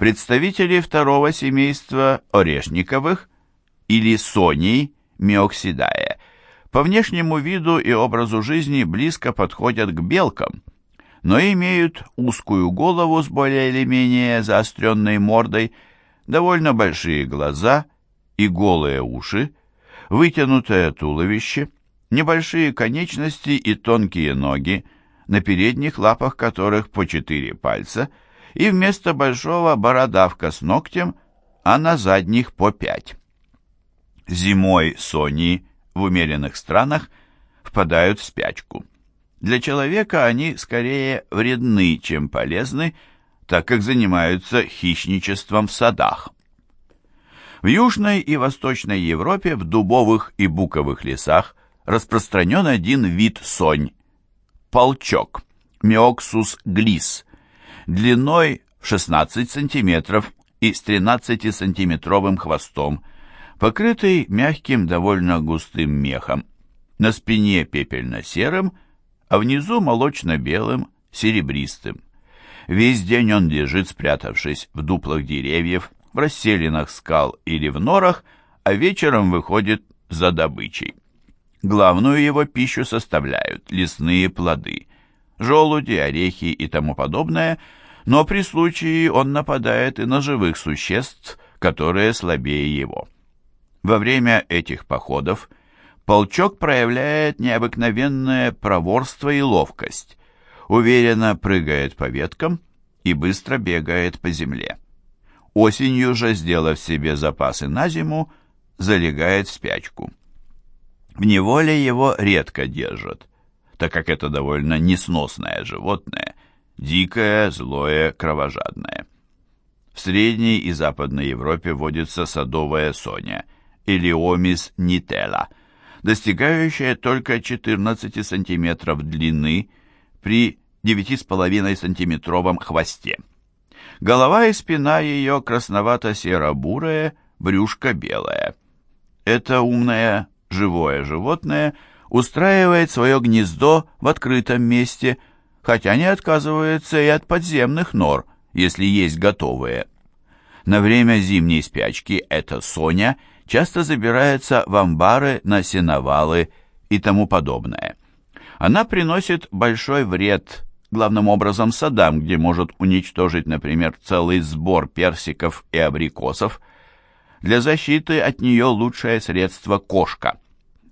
Представители второго семейства орешниковых или соней миоксидае по внешнему виду и образу жизни близко подходят к белкам, но имеют узкую голову с более или менее заостренной мордой, довольно большие глаза и голые уши, вытянутое туловище, небольшие конечности и тонкие ноги, на передних лапах которых по четыре пальца – и вместо большого бородавка с ногтем, а на задних по пять. Зимой сони в умеренных странах впадают в спячку. Для человека они скорее вредны, чем полезны, так как занимаются хищничеством в садах. В Южной и Восточной Европе в дубовых и буковых лесах распространен один вид сонь – полчок, миоксус глис – длиной в 16 см и с 13-сантиметровым хвостом, покрытый мягким, довольно густым мехом, на спине пепельно-серым, а внизу молочно-белым, серебристым. Весь день он лежит, спрятавшись в дуплах деревьев, в расселинах скал или в норах, а вечером выходит за добычей. Главную его пищу составляют лесные плоды, желуди, орехи и тому подобное – но при случае он нападает и на живых существ, которые слабее его. Во время этих походов полчок проявляет необыкновенное проворство и ловкость, уверенно прыгает по веткам и быстро бегает по земле. Осенью же, сделав себе запасы на зиму, залегает в спячку. В неволе его редко держат, так как это довольно несносное животное, дикое, злое, кровожадное. В Средней и Западной Европе водится садовая соня, Элиомис нителла, достигающая только 14 см длины при 9,5 сантиметровом хвосте. Голова и спина ее красновато-серо-бурая, брюшко белое. Это умное живое животное устраивает свое гнездо в открытом месте – хотя не отказывается и от подземных нор, если есть готовые. На время зимней спячки эта Соня часто забирается в амбары на сеновалы и тому подобное. Она приносит большой вред, главным образом садам, где может уничтожить, например, целый сбор персиков и абрикосов. Для защиты от нее лучшее средство кошка.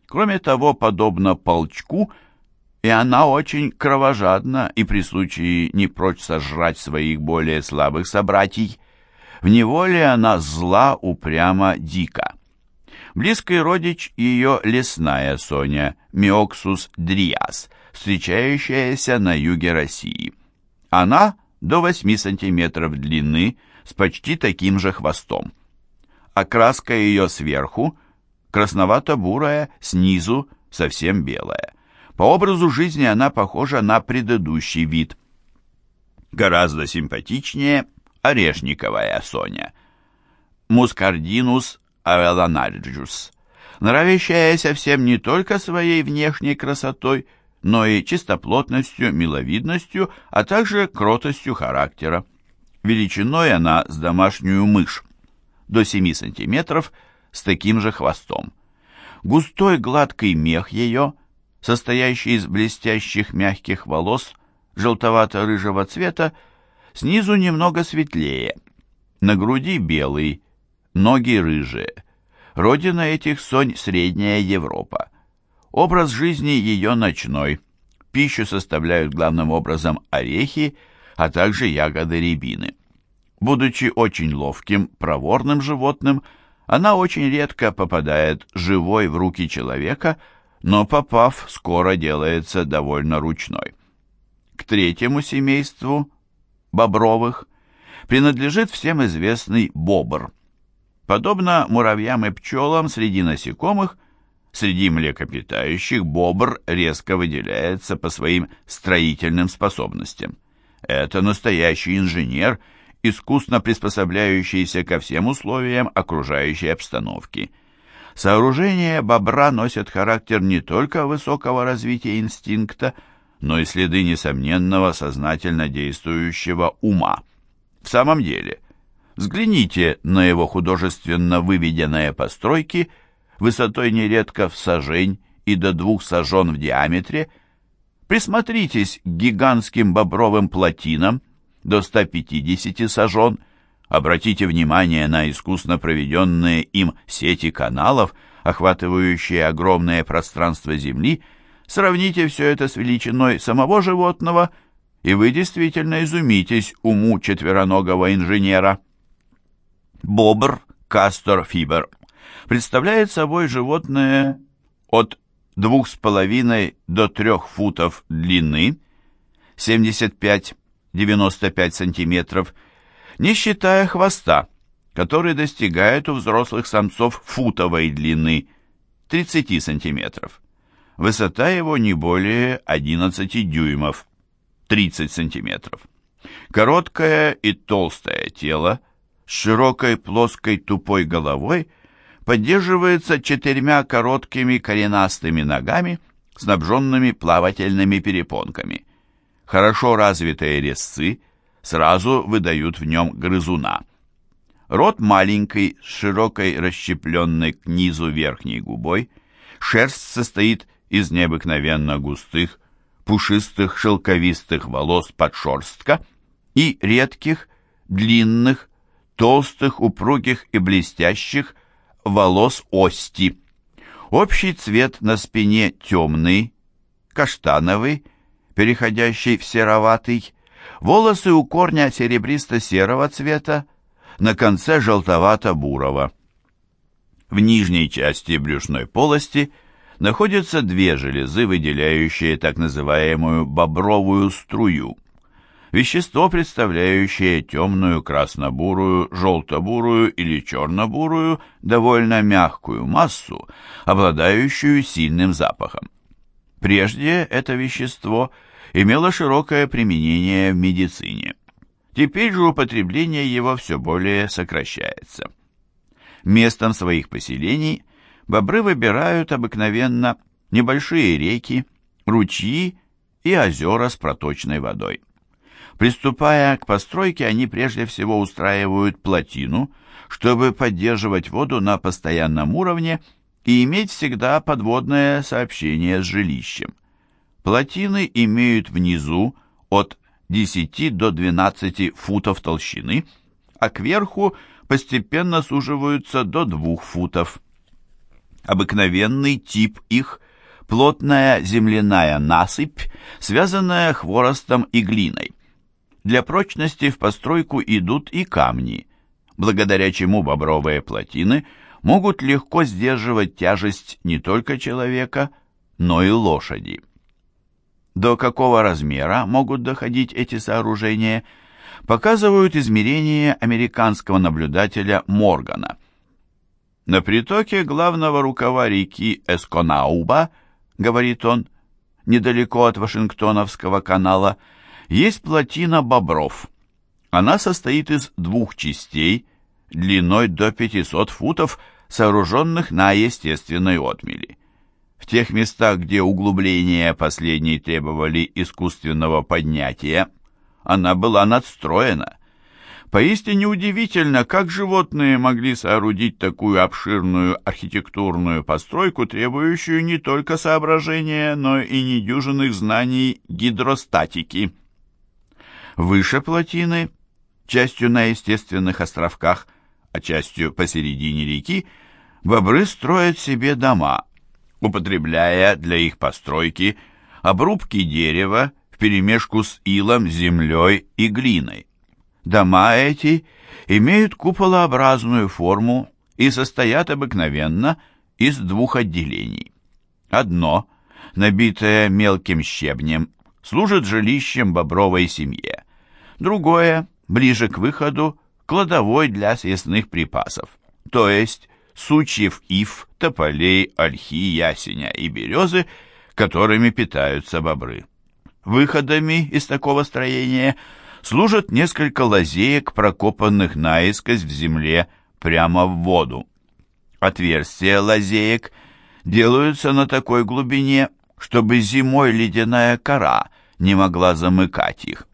Кроме того, подобно полчку – и она очень кровожадна и при случае не прочь сожрать своих более слабых собратьей. В неволе она зла, упряма, дика. Близкий родич ее лесная Соня, Миоксус дриас, встречающаяся на юге России. Она до 8 сантиметров длины, с почти таким же хвостом. Окраска ее сверху красновато-бурая, снизу совсем белая. По образу жизни она похожа на предыдущий вид. Гораздо симпатичнее орешниковая Соня. Мускардинус авеланарджус, нравящаяся всем не только своей внешней красотой, но и чистоплотностью, миловидностью, а также кротостью характера. Величиной она с домашнюю мышь, до 7 сантиметров, с таким же хвостом. Густой гладкий мех ее – состоящий из блестящих мягких волос желтовато-рыжего цвета, снизу немного светлее, на груди белый, ноги рыжие. Родина этих сонь – Средняя Европа. Образ жизни ее ночной. Пищу составляют главным образом орехи, а также ягоды рябины. Будучи очень ловким, проворным животным, она очень редко попадает живой в руки человека – но попав, скоро делается довольно ручной. К третьему семейству бобровых принадлежит всем известный бобр. Подобно муравьям и пчелам среди насекомых, среди млекопитающих бобр резко выделяется по своим строительным способностям. Это настоящий инженер, искусно приспособляющийся ко всем условиям окружающей обстановки – Сооружения бобра носят характер не только высокого развития инстинкта, но и следы несомненного сознательно действующего ума. В самом деле, Взгляните на его художественно выведенные постройки высотой нередко в сажень и до двух сажен в диаметре. Присмотритесь к гигантским бобровым плотинам до 150 сажен. Обратите внимание на искусно проведенные им сети каналов, охватывающие огромное пространство Земли. Сравните все это с величиной самого животного, и вы действительно изумитесь уму четвероногого инженера. Бобр, кастор, фибер представляет собой животное от 2,5 до 3 футов длины, 75-95 сантиметров, не считая хвоста, который достигает у взрослых самцов футовой длины, 30 сантиметров. Высота его не более 11 дюймов, 30 сантиметров. Короткое и толстое тело с широкой плоской тупой головой поддерживается четырьмя короткими коренастыми ногами, снабженными плавательными перепонками. Хорошо развитые резцы сразу выдают в нем грызуна. Рот маленький, с широкой расщепленной к низу верхней губой, шерсть состоит из необыкновенно густых, пушистых шелковистых волос подшерстка и редких, длинных, толстых, упругих и блестящих волос ости. Общий цвет на спине темный, каштановый, переходящий в сероватый, волосы у корня серебристо-серого цвета, на конце желтовато-бурого. В нижней части брюшной полости находятся две железы, выделяющие так называемую бобровую струю – вещество, представляющее темную, красно-бурую, желто-бурую или черно-бурую, довольно мягкую массу, обладающую сильным запахом. Прежде это вещество имело широкое применение в медицине. Теперь же употребление его все более сокращается. Местом своих поселений бобры выбирают обыкновенно небольшие реки, ручьи и озера с проточной водой. Приступая к постройке, они прежде всего устраивают плотину, чтобы поддерживать воду на постоянном уровне и иметь всегда подводное сообщение с жилищем. Плотины имеют внизу от 10 до 12 футов толщины, а кверху постепенно суживаются до 2 футов. Обыкновенный тип их – плотная земляная насыпь, связанная хворостом и глиной. Для прочности в постройку идут и камни, благодаря чему бобровые плотины могут легко сдерживать тяжесть не только человека, но и лошади. До какого размера могут доходить эти сооружения, показывают измерения американского наблюдателя Моргана. На притоке главного рукава реки Эсконауба, говорит он, недалеко от Вашингтоновского канала, есть плотина бобров. Она состоит из двух частей, длиной до 500 футов, сооруженных на естественной отмели. В тех местах, где углубления последней требовали искусственного поднятия, она была надстроена. Поистине удивительно, как животные могли соорудить такую обширную архитектурную постройку, требующую не только соображения, но и недюжинных знаний гидростатики. Выше плотины, частью на естественных островках, а частью посередине реки, бобры строят себе дома, употребляя для их постройки обрубки дерева вперемешку с илом, землей и глиной. Дома эти имеют куполообразную форму и состоят обыкновенно из двух отделений. Одно, набитое мелким щебнем, служит жилищем бобровой семье, Другое, ближе к выходу, кладовой для съестных припасов, то есть сучьев ив, тополей, ольхи, ясеня и березы, которыми питаются бобры. Выходами из такого строения служат несколько лазеек, прокопанных наискось в земле прямо в воду. Отверстия лазеек делаются на такой глубине, чтобы зимой ледяная кора не могла замыкать их.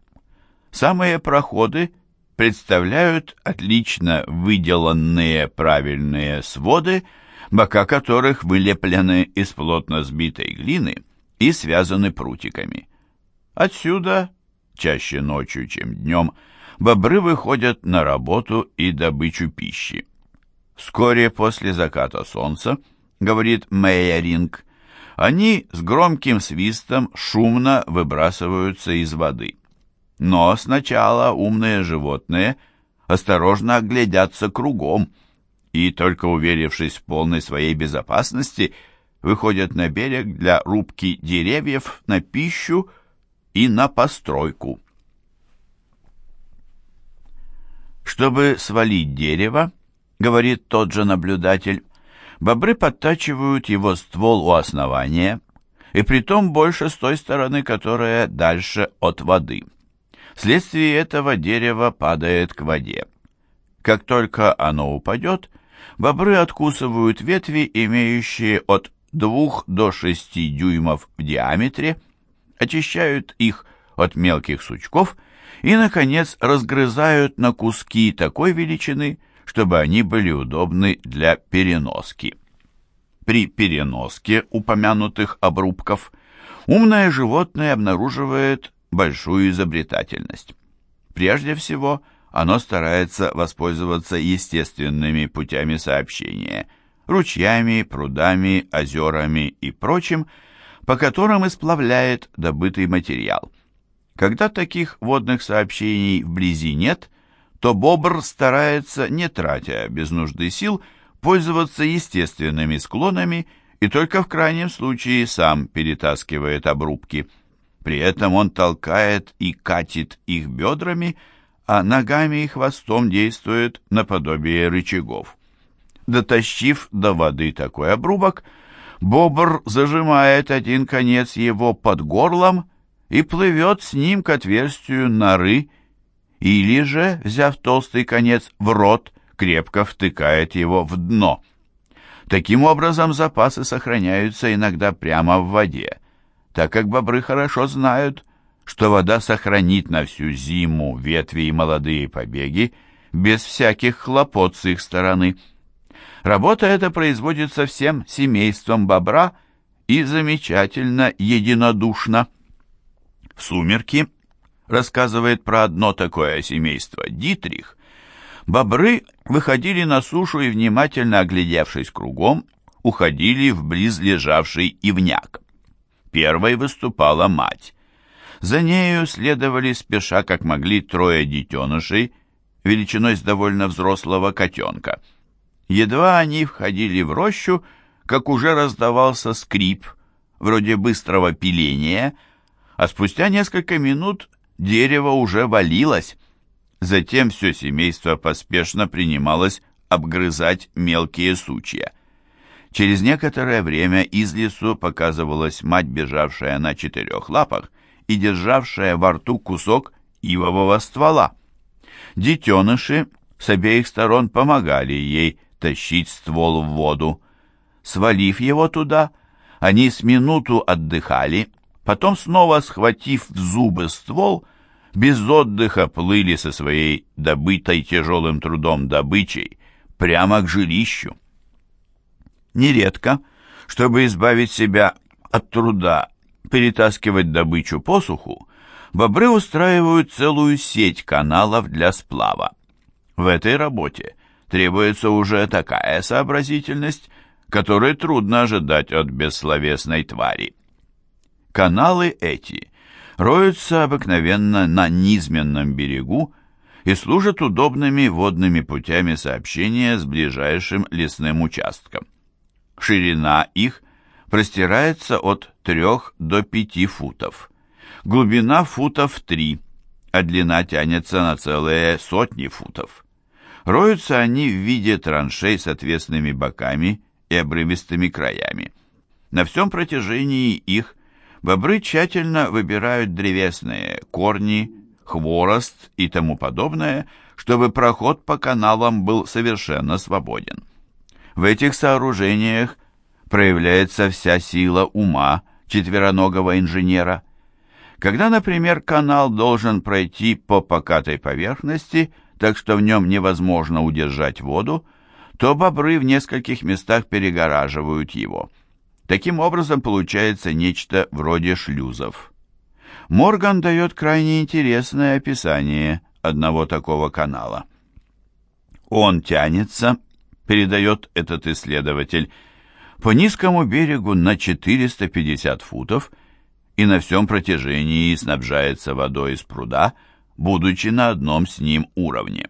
Самые проходы представляют отлично выделанные правильные своды, бока которых вылеплены из плотно сбитой глины и связаны прутиками. Отсюда, чаще ночью, чем днем, бобры выходят на работу и добычу пищи. Вскоре после заката солнца, говорит Мейеринг, они с громким свистом шумно выбрасываются из воды. Но сначала умные животные осторожно оглядятся кругом и, только уверившись в полной своей безопасности, выходят на берег для рубки деревьев на пищу и на постройку. Чтобы свалить дерево, говорит тот же наблюдатель, бобры подтачивают его ствол у основания, и притом больше с той стороны, которая дальше от воды. Вследствие этого дерево падает к воде. Как только оно упадет, бобры откусывают ветви, имеющие от 2 до 6 дюймов в диаметре, очищают их от мелких сучков и, наконец, разгрызают на куски такой величины, чтобы они были удобны для переноски. При переноске упомянутых обрубков умное животное обнаруживает большую изобретательность. Прежде всего, оно старается воспользоваться естественными путями сообщения, ручьями, прудами, озерами и прочим, по которым исплавляет добытый материал. Когда таких водных сообщений вблизи нет, то бобр старается, не тратя без нужды сил, пользоваться естественными склонами и только в крайнем случае сам перетаскивает обрубки – при этом он толкает и катит их бедрами, а ногами и хвостом действует наподобие рычагов. Дотащив до воды такой обрубок, бобр зажимает один конец его под горлом и плывет с ним к отверстию норы, или же, взяв толстый конец в рот, крепко втыкает его в дно. Таким образом, запасы сохраняются иногда прямо в воде, так как бобры хорошо знают, что вода сохранит на всю зиму ветви и молодые побеги без всяких хлопот с их стороны. Работа эта производится всем семейством бобра и замечательно единодушно. В сумерки, рассказывает про одно такое семейство Дитрих, бобры выходили на сушу и, внимательно оглядевшись кругом, уходили в близлежавший ивняк. Первой выступала мать. За нею следовали спеша, как могли, трое детенышей, величиной с довольно взрослого котенка. Едва они входили в рощу, как уже раздавался скрип, вроде быстрого пиления, а спустя несколько минут дерево уже валилось. Затем все семейство поспешно принималось обгрызать мелкие сучья. Через некоторое время из лесу показывалась мать, бежавшая на четырех лапах и державшая во рту кусок ивового ствола. Детеныши с обеих сторон помогали ей тащить ствол в воду. Свалив его туда, они с минуту отдыхали, потом снова схватив в зубы ствол, без отдыха плыли со своей добытой тяжелым трудом добычей прямо к жилищу. Нередко, чтобы избавить себя от труда перетаскивать добычу по суху, бобры устраивают целую сеть каналов для сплава. В этой работе требуется уже такая сообразительность, которой трудно ожидать от бессловесной твари. Каналы эти роются обыкновенно на низменном берегу и служат удобными водными путями сообщения с ближайшим лесным участком. Ширина их простирается от 3 до 5 футов. Глубина футов 3, а длина тянется на целые сотни футов. Роются они в виде траншей с отвесными боками и обрывистыми краями. На всем протяжении их бобры тщательно выбирают древесные корни, хворост и тому подобное, чтобы проход по каналам был совершенно свободен. В этих сооружениях проявляется вся сила ума четвероногого инженера. Когда, например, канал должен пройти по покатой поверхности, так что в нем невозможно удержать воду, то бобры в нескольких местах перегораживают его. Таким образом получается нечто вроде шлюзов. Морган дает крайне интересное описание одного такого канала. Он тянется, передает этот исследователь, по низкому берегу на 450 футов и на всем протяжении снабжается водой из пруда, будучи на одном с ним уровне.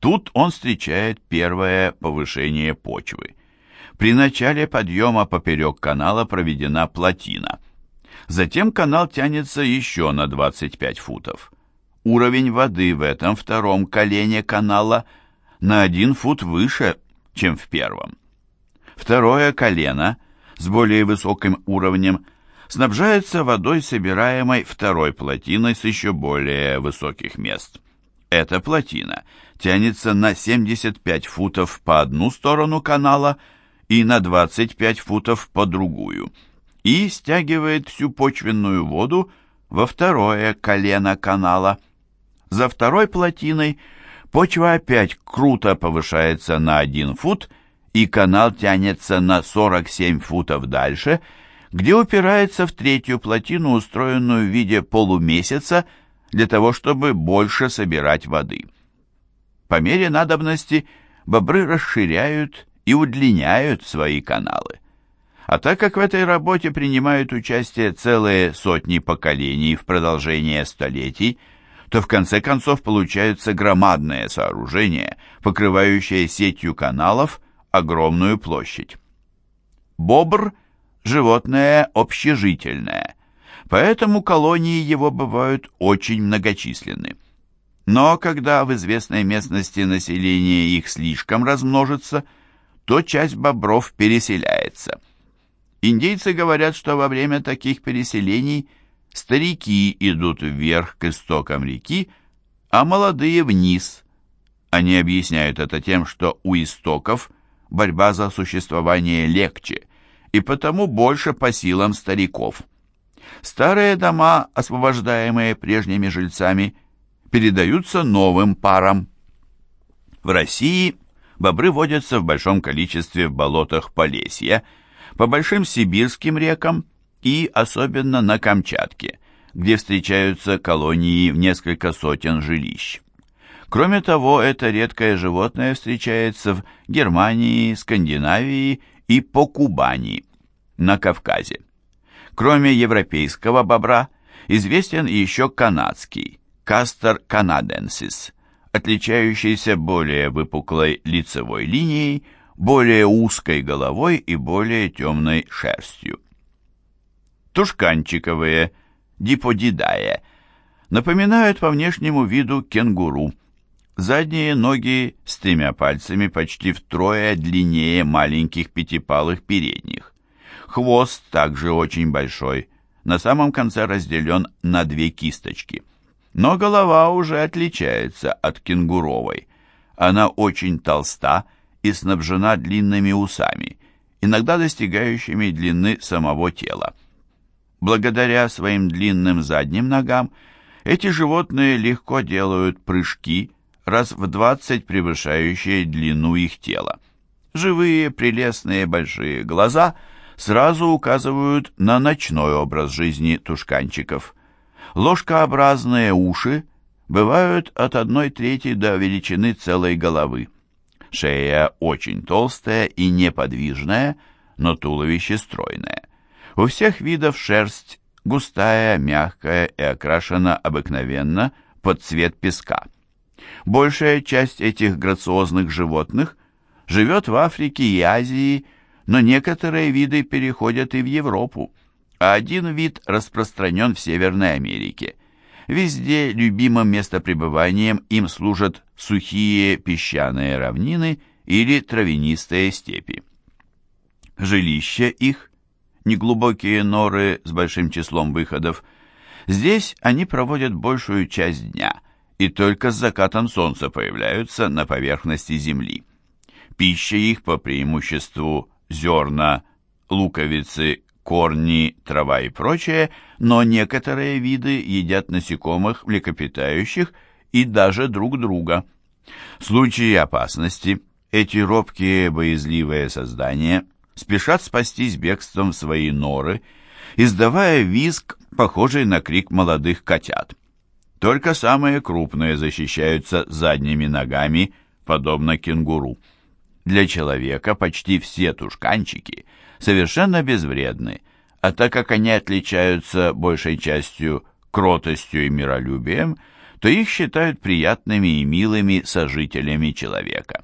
Тут он встречает первое повышение почвы. При начале подъема поперек канала проведена плотина. Затем канал тянется еще на 25 футов. Уровень воды в этом втором колене канала на один фут выше, чем в первом. Второе колено с более высоким уровнем снабжается водой, собираемой второй плотиной с еще более высоких мест. Эта плотина тянется на 75 футов по одну сторону канала и на 25 футов по другую, и стягивает всю почвенную воду во второе колено канала. За второй плотиной почва опять круто повышается на 1 фут и, канал тянется на 47 футов дальше, где упирается в третью плотину, устроенную в виде полумесяца, для того, чтобы больше собирать воды. По мере надобности бобры расширяют и удлиняют свои каналы. А так как в этой работе принимают участие целые сотни поколений в продолжение столетий, то в конце концов получаются громадные сооружения, покрывающие сетью каналов огромную площадь. Бобр – животное общежительное, поэтому колонии его бывают очень многочисленны. Но когда в известной местности население их слишком размножится, то часть бобров переселяется. Индейцы говорят, что во время таких переселений старики идут вверх к истокам реки, а молодые вниз. Они объясняют это тем, что у истоков борьба за существование легче и потому больше по силам стариков. Старые дома, освобождаемые прежними жильцами, передаются новым парам. В России бобры водятся в большом количестве в болотах Полесья, по большим сибирским рекам и особенно на Камчатке, где встречаются колонии в несколько сотен жилищ. Кроме того, это редкое животное встречается в Германии, Скандинавии и по Кубани, на Кавказе. Кроме европейского бобра, известен еще канадский, Кастер канаденсис, отличающийся более выпуклой лицевой линией, более узкой головой и более темной шерстью. Тушканчиковые, диподидае, напоминают по внешнему виду кенгуру – Задние ноги с тремя пальцами почти втрое длиннее маленьких пятипалых передних. Хвост также очень большой, на самом конце разделен на две кисточки. Но голова уже отличается от кенгуровой. Она очень толста и снабжена длинными усами, иногда достигающими длины самого тела. Благодаря своим длинным задним ногам эти животные легко делают прыжки, раз в двадцать превышающие длину их тела. Живые, прелестные большие глаза сразу указывают на ночной образ жизни тушканчиков. Ложкообразные уши бывают от одной трети до величины целой головы. Шея очень толстая и неподвижная, но туловище стройное. У всех видов шерсть густая, мягкая и окрашена обыкновенно под цвет песка. Большая часть этих грациозных животных живет в Африке и Азии, но некоторые виды переходят и в Европу, а один вид распространен в Северной Америке. Везде любимым местопребыванием им служат сухие песчаные равнины или травянистые степи. Жилища их, неглубокие норы с большим числом выходов, здесь они проводят большую часть дня – и только с закатом солнца появляются на поверхности земли. Пища их по преимуществу зерна, луковицы, корни, трава и прочее, но некоторые виды едят насекомых, млекопитающих и даже друг друга. В случае опасности эти робкие боязливые создания спешат спастись бегством в свои норы, издавая визг, похожий на крик молодых котят. Только самые крупные защищаются задними ногами, подобно кенгуру. Для человека почти все тушканчики совершенно безвредны, а так как они отличаются большей частью кротостью и миролюбием, то их считают приятными и милыми сожителями человека.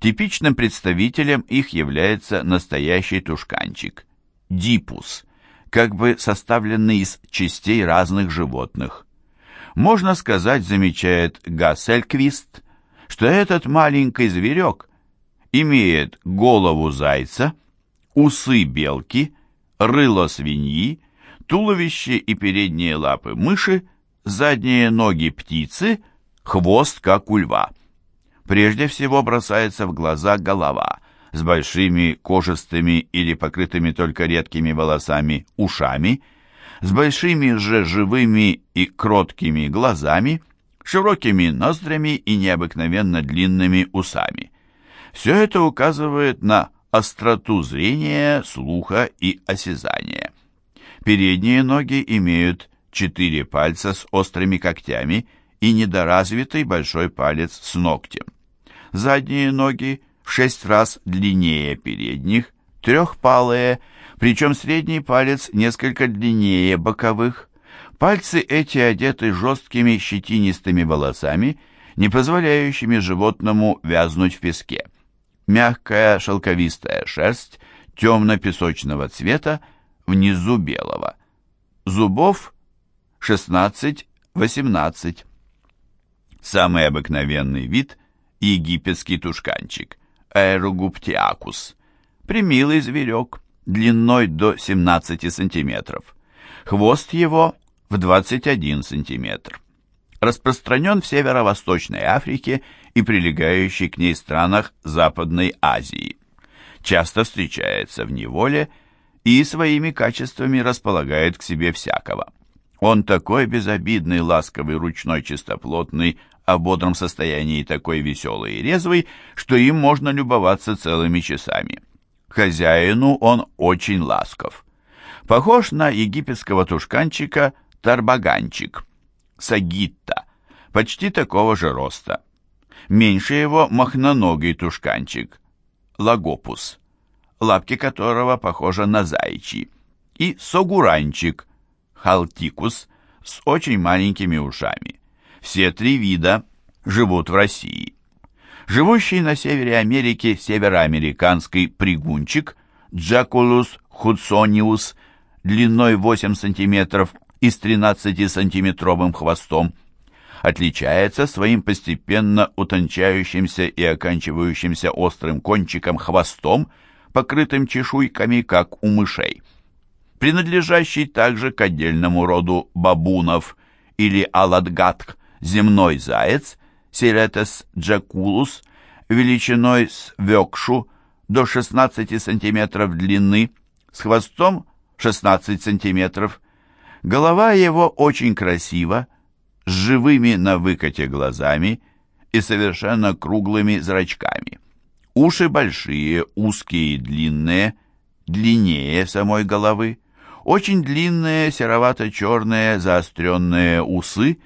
Типичным представителем их является настоящий тушканчик – дипус, как бы составленный из частей разных животных. Можно сказать, замечает Гассельквист, что этот маленький зверек имеет голову зайца, усы белки, рыло свиньи, туловище и передние лапы мыши, задние ноги птицы, хвост, как у льва. Прежде всего бросается в глаза голова с большими кожистыми или покрытыми только редкими волосами ушами, с большими же живыми и кроткими глазами, широкими ноздрями и необыкновенно длинными усами. Все это указывает на остроту зрения, слуха и осязания. Передние ноги имеют четыре пальца с острыми когтями и недоразвитый большой палец с ногтем. Задние ноги в шесть раз длиннее передних, трехпалые, причем средний палец несколько длиннее боковых. Пальцы эти одеты жесткими щетинистыми волосами, не позволяющими животному вязнуть в песке мягкая шелковистая шерсть темно-песочного цвета, внизу белого. Зубов 16-18. Самый обыкновенный вид – египетский тушканчик, аэрогуптиакус. Примилый зверек, длиной до 17 сантиметров. Хвост его в 21 сантиметр распространен в северо-восточной Африке и прилегающей к ней странах Западной Азии. Часто встречается в неволе и своими качествами располагает к себе всякого. Он такой безобидный, ласковый, ручной, чистоплотный, о бодром состоянии такой веселый и резвый, что им можно любоваться целыми часами. Хозяину он очень ласков. Похож на египетского тушканчика Тарбаганчик – сагитта, почти такого же роста. Меньше его махноногий тушканчик, лагопус, лапки которого похожи на зайчи, и согуранчик, халтикус, с очень маленькими ушами. Все три вида живут в России. Живущий на севере Америки североамериканский пригунчик Джакулус худсониус длиной 8 сантиметров и с 13-сантиметровым хвостом, отличается своим постепенно утончающимся и оканчивающимся острым кончиком хвостом, покрытым чешуйками, как у мышей. Принадлежащий также к отдельному роду бабунов или аладгатх, земной заяц, Сиретес джакулус, величиной с векшу до 16 см длины, с хвостом 16 см, Голова его очень красива, с живыми на выкате глазами и совершенно круглыми зрачками. Уши большие, узкие и длинные, длиннее самой головы. Очень длинные серовато-черные заостренные усы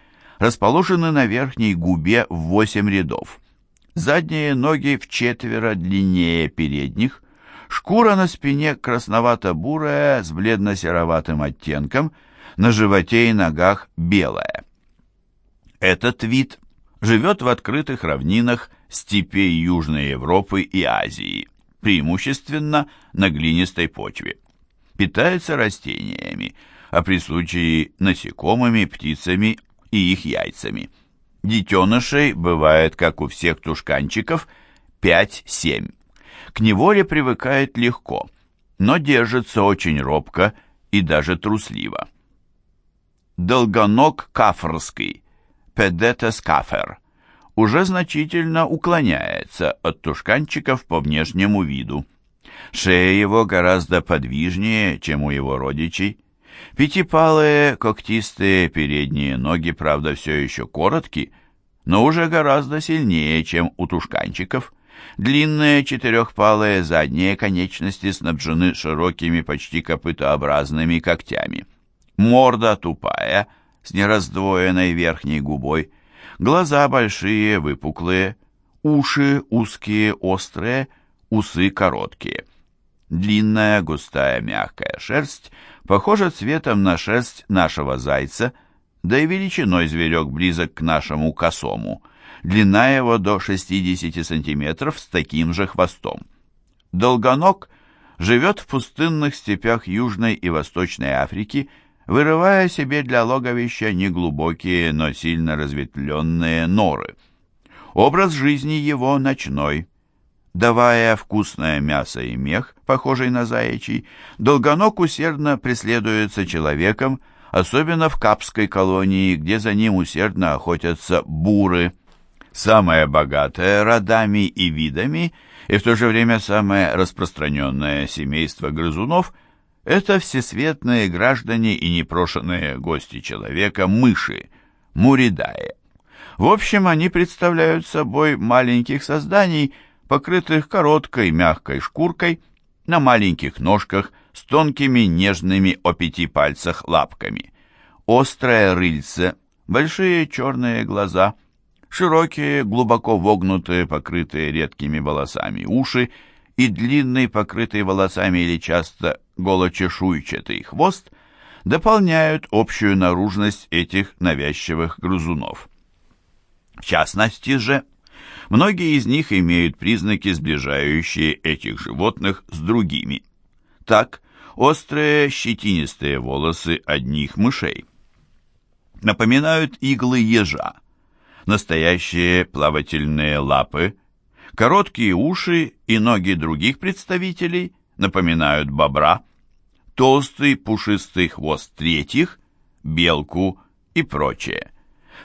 расположены на верхней губе в восемь рядов. Задние ноги в четверо длиннее передних. Шкура на спине красновато-бурая с бледно-сероватым оттенком – на животе и ногах белая. Этот вид живет в открытых равнинах степей Южной Европы и Азии, преимущественно на глинистой почве. Питается растениями, а при случае насекомыми, птицами и их яйцами. Детенышей бывает, как у всех тушканчиков, 5-7. К неволе привыкает легко, но держится очень робко и даже трусливо долгоног кафрский, педетес кафер, уже значительно уклоняется от тушканчиков по внешнему виду. Шея его гораздо подвижнее, чем у его родичей. Пятипалые, когтистые передние ноги, правда, все еще коротки, но уже гораздо сильнее, чем у тушканчиков. Длинные четырехпалые задние конечности снабжены широкими, почти копытообразными когтями. Морда тупая, с нераздвоенной верхней губой, глаза большие, выпуклые, уши узкие, острые, усы короткие. Длинная, густая, мягкая шерсть похожа цветом на шерсть нашего зайца, да и величиной зверек близок к нашему косому. Длина его до 60 сантиметров с таким же хвостом. Долгоног живет в пустынных степях Южной и Восточной Африки, вырывая себе для логовища неглубокие, но сильно разветвленные норы. Образ жизни его ночной. Давая вкусное мясо и мех, похожий на заячий, долгоног усердно преследуется человеком, особенно в Капской колонии, где за ним усердно охотятся буры. Самое богатое родами и видами, и в то же время самое распространенное семейство грызунов – это всесветные граждане и непрошенные гости человека мыши, муридаи. В общем, они представляют собой маленьких созданий, покрытых короткой мягкой шкуркой, на маленьких ножках с тонкими нежными о пяти пальцах лапками. Острое рыльце, большие черные глаза, широкие, глубоко вогнутые, покрытые редкими волосами уши и длинный, покрытый волосами или часто голочешуйчатый хвост дополняют общую наружность этих навязчивых грызунов. В частности же, многие из них имеют признаки, сближающие этих животных с другими. Так, острые щетинистые волосы одних мышей напоминают иглы ежа, настоящие плавательные лапы, короткие уши и ноги других представителей – напоминают бобра, толстый пушистый хвост третьих, белку и прочее.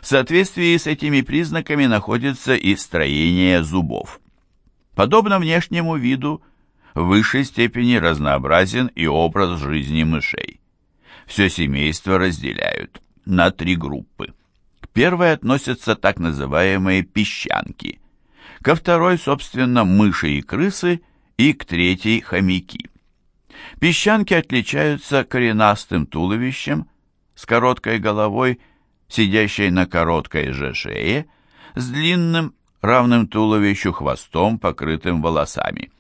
В соответствии с этими признаками находится и строение зубов. Подобно внешнему виду, в высшей степени разнообразен и образ жизни мышей. Все семейство разделяют на три группы. К первой относятся так называемые песчанки, ко второй, собственно, мыши и крысы, и к третьей – хомяки. Песчанки отличаются коренастым туловищем, с короткой головой, сидящей на короткой же шее, с длинным, равным туловищу хвостом, покрытым волосами.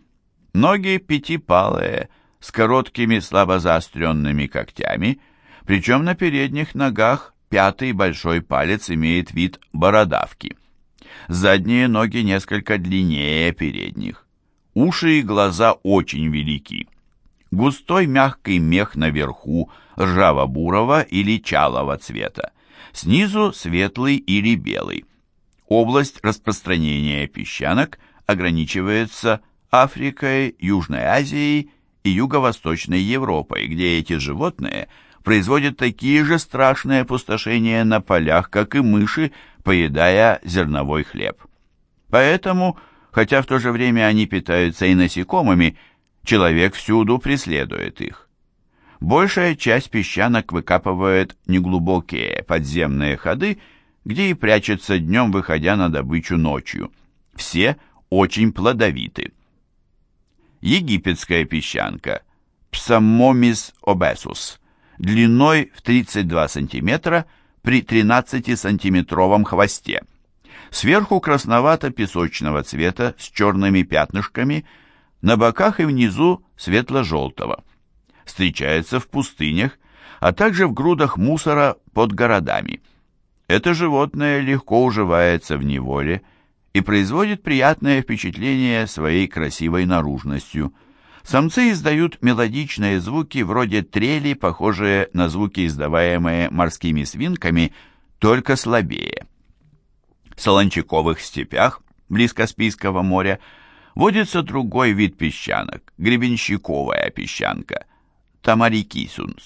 Ноги пятипалые, с короткими слабо заостренными когтями, причем на передних ногах пятый большой палец имеет вид бородавки. Задние ноги несколько длиннее передних. Уши и глаза очень велики. Густой мягкий мех наверху ржаво-бурого или чалого цвета. Снизу светлый или белый. Область распространения песчанок ограничивается Африкой, Южной Азией и Юго-Восточной Европой, где эти животные производят такие же страшные опустошения на полях, как и мыши, поедая зерновой хлеб. Поэтому хотя в то же время они питаются и насекомыми, человек всюду преследует их. Большая часть песчанок выкапывает неглубокие подземные ходы, где и прячется днем, выходя на добычу ночью. Все очень плодовиты. Египетская песчанка Psamomis obesus длиной в 32 см при 13-сантиметровом хвосте – Сверху красновато-песочного цвета с черными пятнышками, на боках и внизу светло-желтого. Встречается в пустынях, а также в грудах мусора под городами. Это животное легко уживается в неволе и производит приятное впечатление своей красивой наружностью. Самцы издают мелодичные звуки вроде трели, похожие на звуки, издаваемые морскими свинками, только слабее. В солончаковых степях, близ Каспийского моря, водится другой вид песчанок – гребенщиковая песчанка – Tamari Kisuns.